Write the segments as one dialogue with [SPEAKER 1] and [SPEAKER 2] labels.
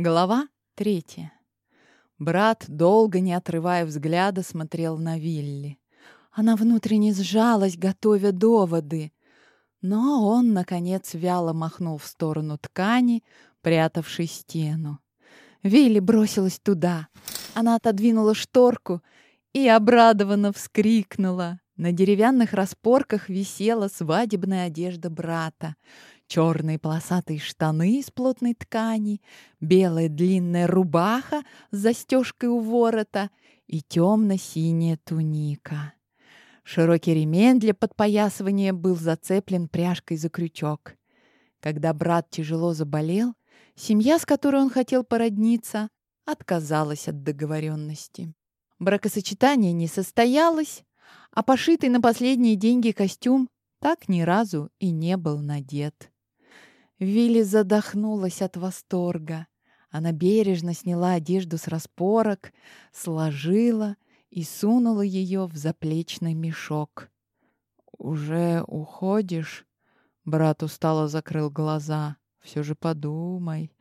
[SPEAKER 1] Глава третья. Брат, долго не отрывая взгляда, смотрел на Вилли. Она внутренне сжалась, готовя доводы. Но он, наконец, вяло махнул в сторону ткани, прятавшей стену. Вилли бросилась туда. Она отодвинула шторку и обрадованно вскрикнула. На деревянных распорках висела свадебная одежда брата. Черные полосатые штаны из плотной ткани, белая длинная рубаха с застежкой у ворота и темно-синяя туника. Широкий ремень для подпоясывания был зацеплен пряжкой за крючок. Когда брат тяжело заболел, семья, с которой он хотел породниться, отказалась от договоренности. Бракосочетание не состоялось, а пошитый на последние деньги костюм так ни разу и не был надет. Вилли задохнулась от восторга. Она бережно сняла одежду с распорок, сложила и сунула ее в заплечный мешок. «Уже уходишь?» Брат устало закрыл глаза. «Все же подумай,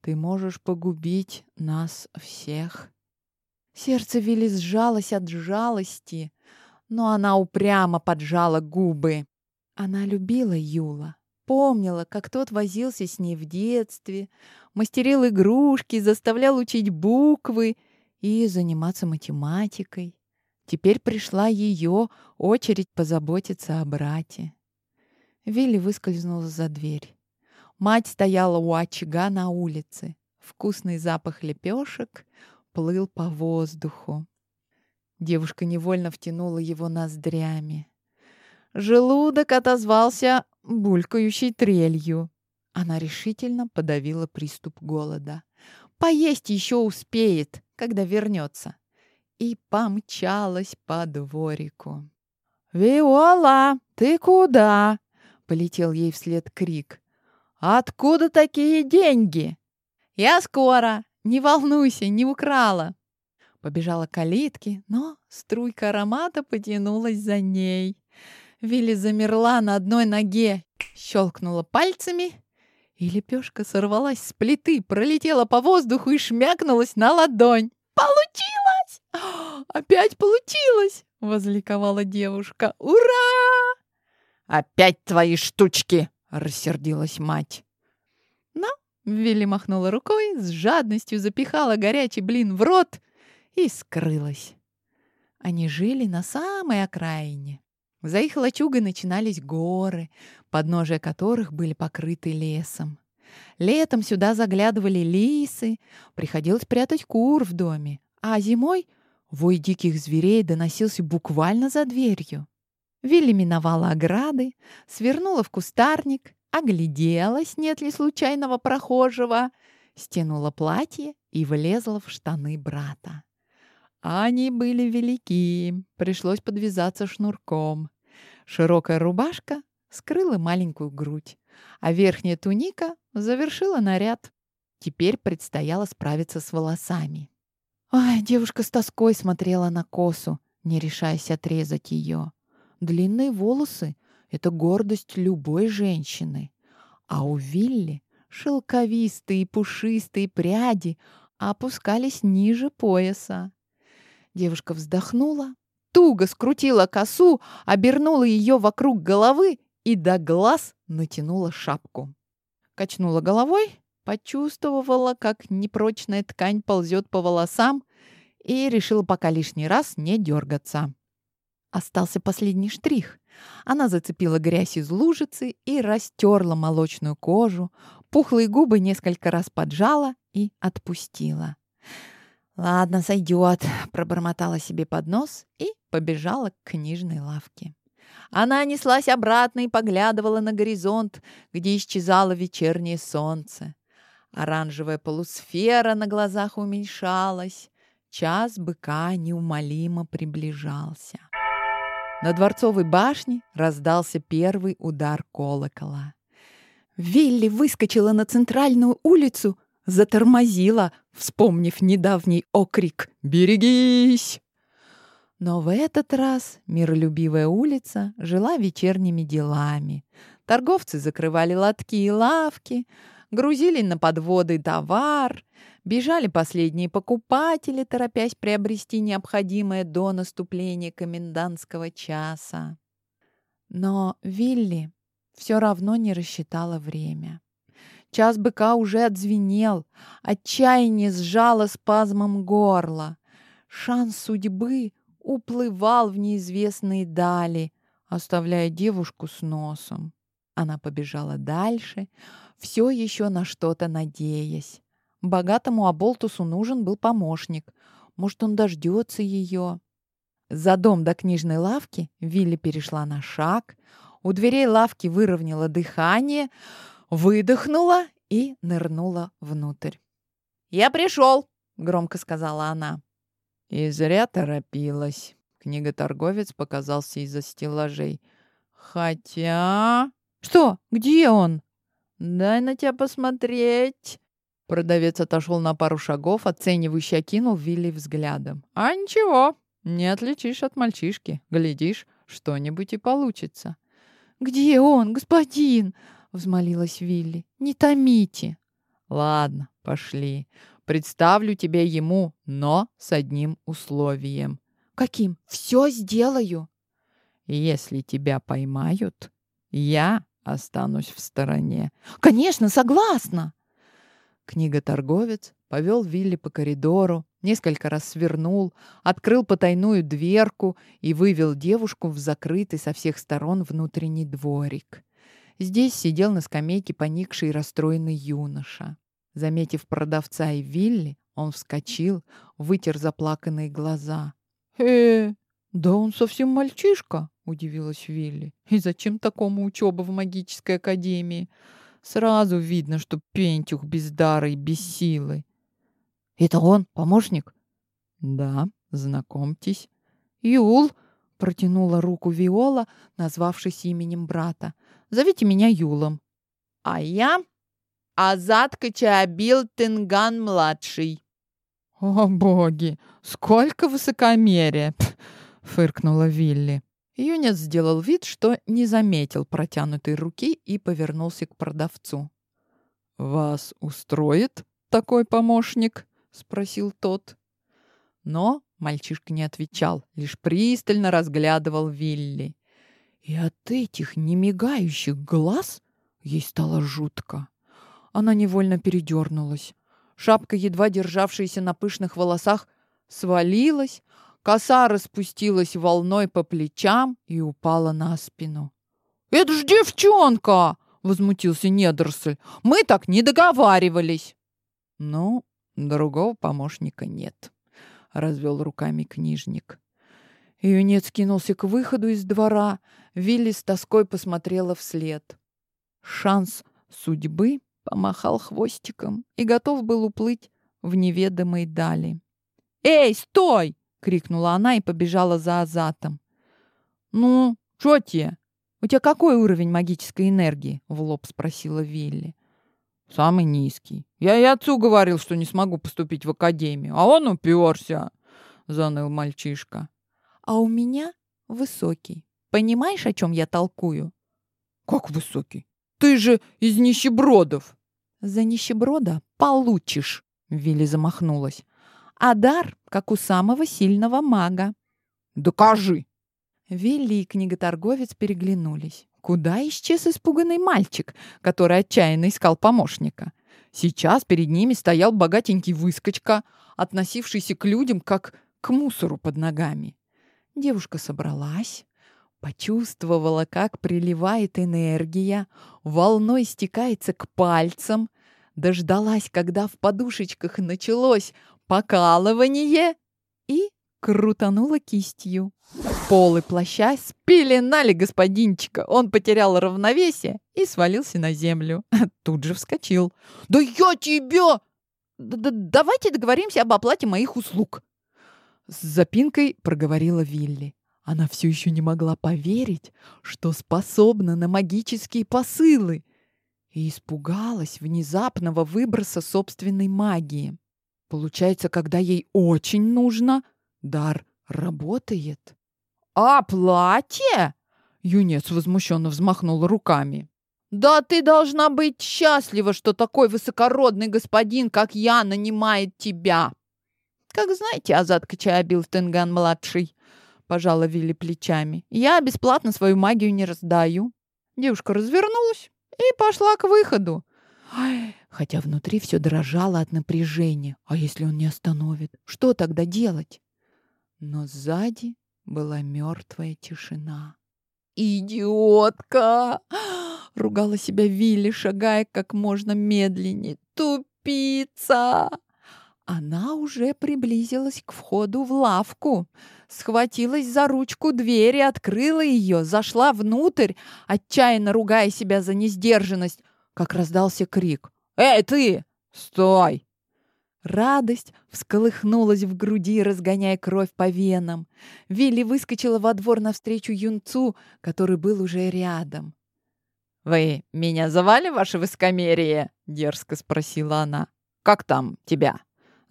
[SPEAKER 1] ты можешь погубить нас всех». Сердце Вилли сжалось от жалости, но она упрямо поджала губы. Она любила Юла, Помнила, как тот возился с ней в детстве, мастерил игрушки, заставлял учить буквы и заниматься математикой. Теперь пришла ее очередь позаботиться о брате. Вилли выскользнула за дверь. Мать стояла у очага на улице. Вкусный запах лепешек плыл по воздуху. Девушка невольно втянула его ноздрями. Желудок отозвался булькающей трелью. Она решительно подавила приступ голода. Поесть еще успеет, когда вернется. И помчалась по дворику. «Виола, ты куда?» — полетел ей вслед крик. «Откуда такие деньги?» «Я скоро! Не волнуйся, не украла!» Побежала к калитке, но струйка аромата потянулась за ней. Вилли замерла на одной ноге, щелкнула пальцами, и лепешка сорвалась с плиты, пролетела по воздуху и шмякнулась на ладонь. «Получилось! Опять получилось!» — возликовала девушка. «Ура!» «Опять твои штучки!» — рассердилась мать. Но Вилли махнула рукой, с жадностью запихала горячий блин в рот и скрылась. Они жили на самой окраине. За их лачугой начинались горы, подножия которых были покрыты лесом. Летом сюда заглядывали лисы, приходилось прятать кур в доме, а зимой вой диких зверей доносился буквально за дверью. Вилли миновала ограды, свернула в кустарник, огляделась, нет ли случайного прохожего, стянула платье и влезла в штаны брата. Они были велики, пришлось подвязаться шнурком. Широкая рубашка скрыла маленькую грудь, а верхняя туника завершила наряд. Теперь предстояло справиться с волосами. Ай, девушка с тоской смотрела на косу, не решаясь отрезать ее. Длинные волосы — это гордость любой женщины. А у Вилли шелковистые пушистые пряди опускались ниже пояса. Девушка вздохнула, туго скрутила косу, обернула ее вокруг головы и до глаз натянула шапку. Качнула головой, почувствовала, как непрочная ткань ползет по волосам и решила пока лишний раз не дергаться. Остался последний штрих. Она зацепила грязь из лужицы и растерла молочную кожу, пухлые губы несколько раз поджала и отпустила. «Ладно, сойдет», — пробормотала себе под нос и побежала к книжной лавке. Она неслась обратно и поглядывала на горизонт, где исчезало вечернее солнце. Оранжевая полусфера на глазах уменьшалась. Час быка неумолимо приближался. На Дворцовой башне раздался первый удар колокола. Вилли выскочила на центральную улицу, затормозила, вспомнив недавний окрик «Берегись!». Но в этот раз миролюбивая улица жила вечерними делами. Торговцы закрывали лотки и лавки, грузили на подводы товар, бежали последние покупатели, торопясь приобрести необходимое до наступления комендантского часа. Но Вилли все равно не рассчитала время. Час быка уже отзвенел, отчаяние сжало спазмом горла. Шанс судьбы уплывал в неизвестные дали, оставляя девушку с носом. Она побежала дальше, все еще на что-то надеясь. Богатому Аболтусу нужен был помощник. Может, он дождется ее. За дом до книжной лавки Вилли перешла на шаг. У дверей лавки выровняла дыхание, выдохнула и нырнула внутрь. «Я пришел!» — громко сказала она.
[SPEAKER 2] И зря торопилась. Книготорговец показался из-за стеллажей. Хотя...
[SPEAKER 1] Что? Где он?
[SPEAKER 2] Дай на тебя посмотреть. Продавец отошел на пару шагов, оценивающе окинул Вилли взглядом. А ничего, не отличишь от мальчишки. Глядишь, что-нибудь и получится.
[SPEAKER 1] «Где он, господин?» — взмолилась Вилли. «Не томите».
[SPEAKER 2] «Ладно, пошли. Представлю тебя ему, но с одним условием».
[SPEAKER 1] «Каким? Все сделаю».
[SPEAKER 2] «Если тебя поймают, я останусь в стороне».
[SPEAKER 1] «Конечно, согласна!»
[SPEAKER 2] Книготорговец повел Вилли по коридору, несколько раз свернул, открыл потайную дверку и вывел девушку в закрытый со всех сторон внутренний дворик. Здесь сидел на скамейке поникший и расстроенный юноша. Заметив продавца и Вилли, он вскочил, вытер заплаканные глаза.
[SPEAKER 1] «Э, да он совсем мальчишка!» — удивилась Вилли. «И зачем такому учеба в магической академии? Сразу видно, что пентюх без дара и без силы». «Это он, помощник?»
[SPEAKER 2] «Да, знакомьтесь».
[SPEAKER 1] «Юл!» — протянула руку Виола, назвавшись именем брата. «Зовите меня Юлом».
[SPEAKER 3] «А я Азат Качаабил Тенган-младший».
[SPEAKER 2] «О, боги! Сколько высокомерия!» — фыркнула Вилли. Юнец сделал вид, что не заметил протянутой руки и повернулся к продавцу. «Вас устроит такой помощник?» — спросил тот. Но мальчишка не отвечал, лишь пристально разглядывал Вилли. И от этих немигающих глаз ей стало жутко. Она невольно передернулась. Шапка, едва державшаяся на пышных волосах, свалилась, Коса распустилась волной по плечам и упала на спину. «Это ж девчонка!» — возмутился Недорсль. «Мы так не договаривались!» «Ну, другого помощника нет», — развел руками книжник. Юнец кинулся к выходу из двора. Вилли с тоской посмотрела вслед. Шанс судьбы помахал хвостиком и готов был уплыть в неведомой дали. «Эй, стой!» крикнула она и побежала за Азатом. «Ну, что тебе? У тебя какой уровень магической энергии?» — в лоб спросила Вилли. «Самый низкий. Я и отцу говорил, что не смогу поступить в академию, а он уперся», — заныл мальчишка. «А у меня высокий. Понимаешь, о чем я толкую?» «Как высокий? Ты же из нищебродов!» «За нищеброда получишь!» — Вилли замахнулась а дар, как у самого сильного мага. «Докажи!» Вилли и книготорговец переглянулись. Куда исчез испуганный мальчик, который отчаянно искал помощника? Сейчас перед ними стоял богатенький выскочка, относившийся к людям как к мусору под ногами. Девушка собралась, почувствовала, как приливает энергия, волной стекается к пальцам, дождалась, когда в подушечках началось покалывание и крутанула кистью. Полы плаща спеленали господинчика. Он потерял равновесие и свалился на землю. Тут же вскочил. «Да я тебя! Д -д Давайте договоримся об оплате моих услуг!» С запинкой проговорила Вилли. Она все еще не могла поверить, что способна на магические посылы, и испугалась внезапного выброса собственной магии. Получается, когда ей очень нужно, дар работает. «А платье?» Юнец возмущенно взмахнул руками.
[SPEAKER 3] Да ты должна быть счастлива, что такой высокородный господин, как я, нанимает тебя. Как знаете, Азат Качаабил-Тенган-младший, пожала Вилли плечами, я бесплатно свою магию не раздаю. Девушка развернулась и пошла к выходу. Ай, хотя внутри все дрожало от напряжения. А если он не остановит? Что тогда делать? Но сзади была мертвая тишина. «Идиотка!» — ругала себя Вилли, шагая как можно медленнее. «Тупица!» Она уже приблизилась к входу в лавку, схватилась за ручку двери, открыла ее, зашла внутрь, отчаянно ругая себя за несдержанность, как раздался крик. «Эй, ты! Стой!» Радость всколыхнулась в груди, разгоняя кровь по венам. Вилли выскочила во двор навстречу юнцу, который был уже рядом. «Вы меня звали, ваше высокомерие?» — дерзко спросила она. «Как там тебя?» —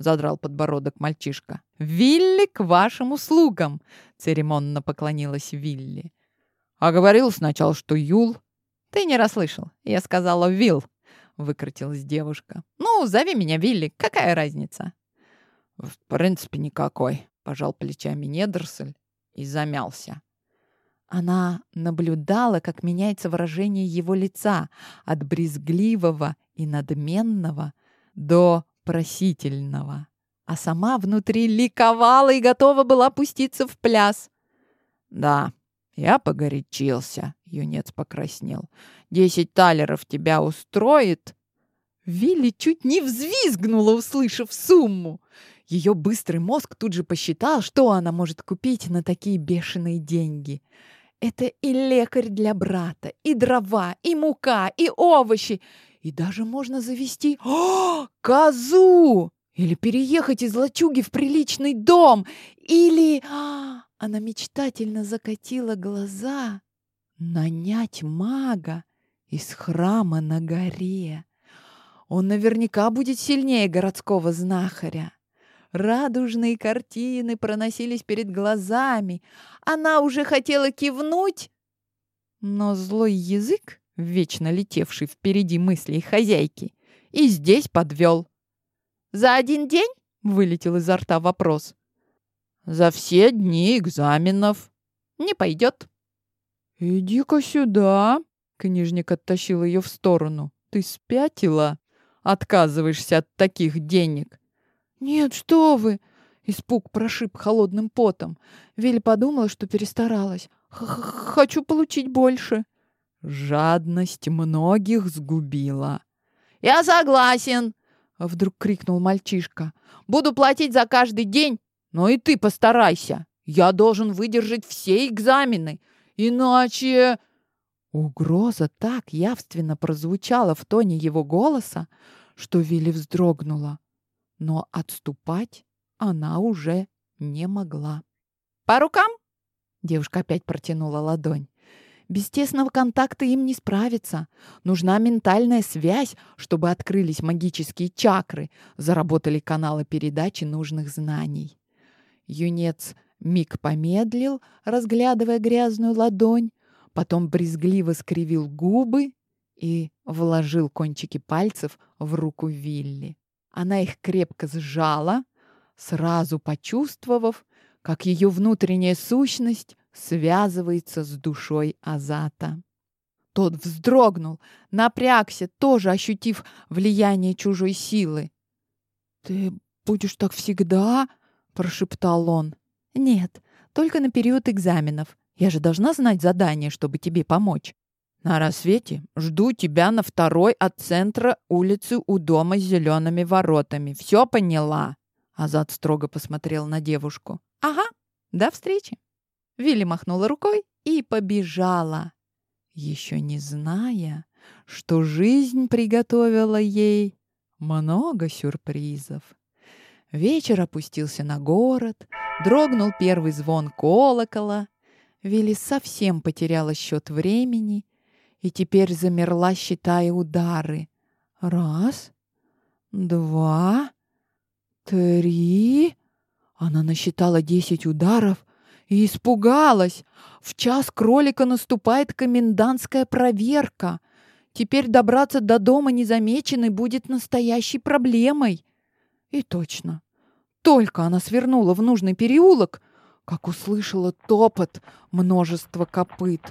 [SPEAKER 3] задрал подбородок мальчишка. «Вилли к вашим услугам!» — церемонно поклонилась Вилли. «А говорил сначала, что Юл...» «Ты не расслышал. Я сказала Вилл», — выкрутилась девушка. «Ну, зови меня Вилли. Какая разница?» «В принципе, никакой», — пожал плечами Недерсель и замялся. Она наблюдала, как меняется выражение его лица от брезгливого и надменного до просительного, а сама внутри ликовала и готова была пуститься в пляс. «Да, я погорячился», — юнец покраснел. «Десять талеров тебя устроит?» Вилли чуть не взвизгнула, услышав сумму. Ее быстрый мозг тут же посчитал, что она может купить на такие бешеные деньги. Это и лекарь для брата, и дрова, и мука, и овощи, и даже можно завести О, козу! Или переехать из лачуги в приличный дом. Или... А, она мечтательно закатила глаза. Нанять мага из храма на горе. Он наверняка будет сильнее городского знахаря. Радужные картины проносились перед глазами. Она уже хотела кивнуть, но злой язык вечно летевший впереди мыслей хозяйки, и здесь подвел. «За один день?» — вылетел изо рта вопрос. «За все дни экзаменов». «Не пойдет». «Иди-ка сюда!» — книжник оттащил ее в сторону. «Ты спятила? Отказываешься от таких денег?» «Нет, что вы!» Испуг прошиб холодным потом. Виль подумала, что перестаралась. Х -х «Хочу получить больше». Жадность многих сгубила. «Я согласен!» — вдруг крикнул мальчишка. «Буду платить за каждый день, но и ты постарайся. Я должен выдержать все экзамены, иначе...» Угроза так явственно прозвучала в тоне его голоса, что Вилли вздрогнула. Но отступать она уже не могла. «По рукам?» Девушка опять протянула ладонь. Без тесного контакта им не справиться. Нужна ментальная связь, чтобы открылись магические чакры, заработали каналы передачи нужных знаний. Юнец миг помедлил, разглядывая грязную ладонь, потом брезгливо скривил губы и вложил кончики пальцев в руку Вилли. Она их крепко сжала, сразу почувствовав, как ее внутренняя сущность связывается с душой Азата. Тот вздрогнул, напрягся, тоже ощутив влияние чужой силы. «Ты будешь так всегда?» — прошептал он. «Нет, только на период экзаменов. Я же должна знать задание, чтобы тебе помочь». «На рассвете жду тебя на второй от центра улицы у дома с зелеными воротами. Все поняла?» Азат строго посмотрел на девушку. «Ага, до встречи!» Вилли махнула рукой и побежала, еще не зная, что жизнь приготовила ей много сюрпризов. Вечер опустился на город, дрогнул первый звон колокола. Вилли совсем потеряла счет времени и теперь замерла, считая удары. Раз, два, три. Она насчитала десять ударов и испугалась. В час кролика наступает комендантская проверка. Теперь добраться до дома незамеченной будет настоящей проблемой. И точно. Только она свернула в нужный переулок, как услышала топот множества копыт.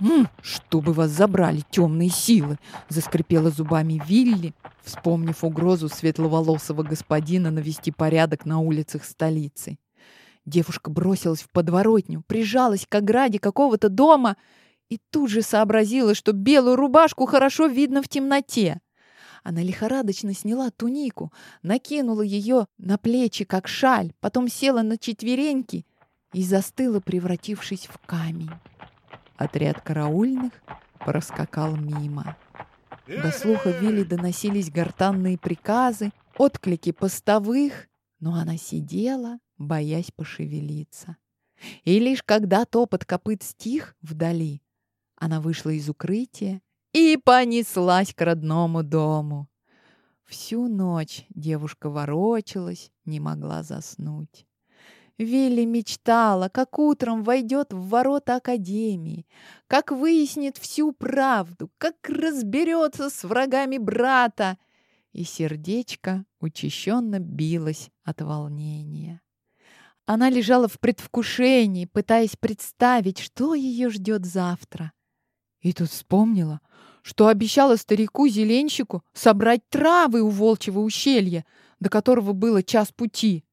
[SPEAKER 3] «М, «Чтобы вас забрали темные силы!» — заскрипела зубами Вилли, вспомнив угрозу светловолосого господина навести порядок на улицах столицы. Девушка бросилась в подворотню, прижалась к ограде какого-то дома и тут же сообразила, что белую рубашку хорошо видно в темноте. Она лихорадочно сняла тунику, накинула ее на плечи, как шаль, потом села на четвереньки и застыла, превратившись в камень. Отряд караульных проскакал мимо. До слуха Вилли доносились гортанные приказы, отклики постовых, но она сидела, боясь пошевелиться. И лишь когда топот копыт стих вдали, она вышла из укрытия и понеслась к родному дому. Всю ночь девушка ворочалась, не могла заснуть. Вилли мечтала, как утром войдет в ворота Академии, как выяснит всю правду, как разберется с врагами брата. И сердечко учащенно билось от волнения. Она лежала в предвкушении, пытаясь представить, что ее ждет завтра. И тут вспомнила, что обещала старику-зеленщику собрать травы у волчьего ущелья, до которого было час пути.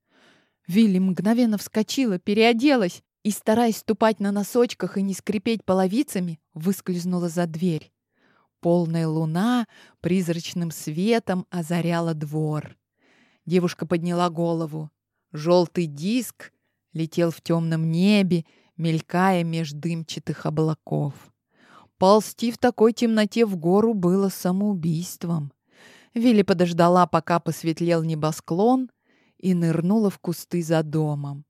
[SPEAKER 3] Вилли мгновенно вскочила, переоделась и, стараясь ступать на носочках и не скрипеть половицами, выскользнула за дверь. Полная луна призрачным светом озаряла двор. Девушка подняла голову. Желтый диск летел в темном небе, мелькая меж дымчатых облаков. Ползти в такой темноте в гору было самоубийством. Вилли подождала, пока посветлел небосклон, и нырнула в кусты за домом.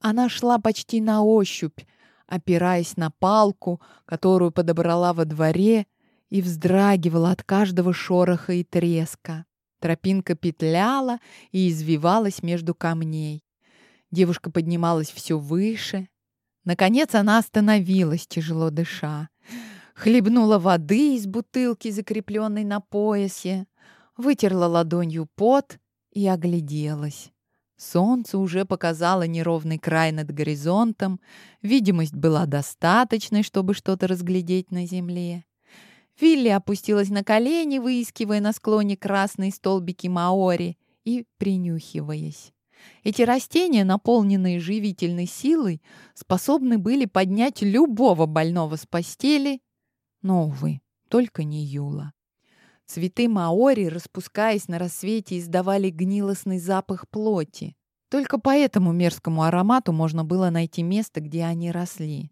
[SPEAKER 3] Она шла почти на ощупь, опираясь на палку, которую подобрала во дворе, и вздрагивала от каждого шороха и треска. Тропинка петляла и извивалась между камней. Девушка поднималась все выше. Наконец она остановилась, тяжело дыша. Хлебнула воды из бутылки, закрепленной на поясе, вытерла ладонью пот и огляделась. Солнце уже показало неровный край над горизонтом, видимость была достаточной, чтобы что-то разглядеть на земле. Вилли опустилась на колени, выискивая на склоне красные столбики маори и принюхиваясь. Эти растения, наполненные живительной силой, способны были поднять любого больного с постели, но, увы, только не Юла. Цветы маори, распускаясь на рассвете, издавали гнилостный запах плоти. Только по этому мерзкому аромату можно было найти место, где они росли.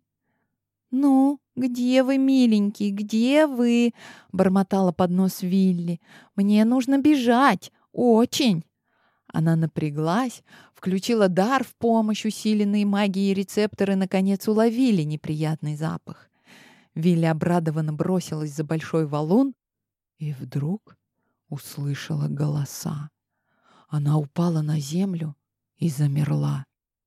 [SPEAKER 3] «Ну, где вы, миленький, где вы?» — бормотала под нос Вилли. «Мне нужно бежать. Очень!» Она напряглась, включила дар в помощь, усиленные магией рецепторы, наконец уловили неприятный запах. Вилли обрадованно бросилась за большой валун, и вдруг услышала голоса. Она упала на землю и замерла.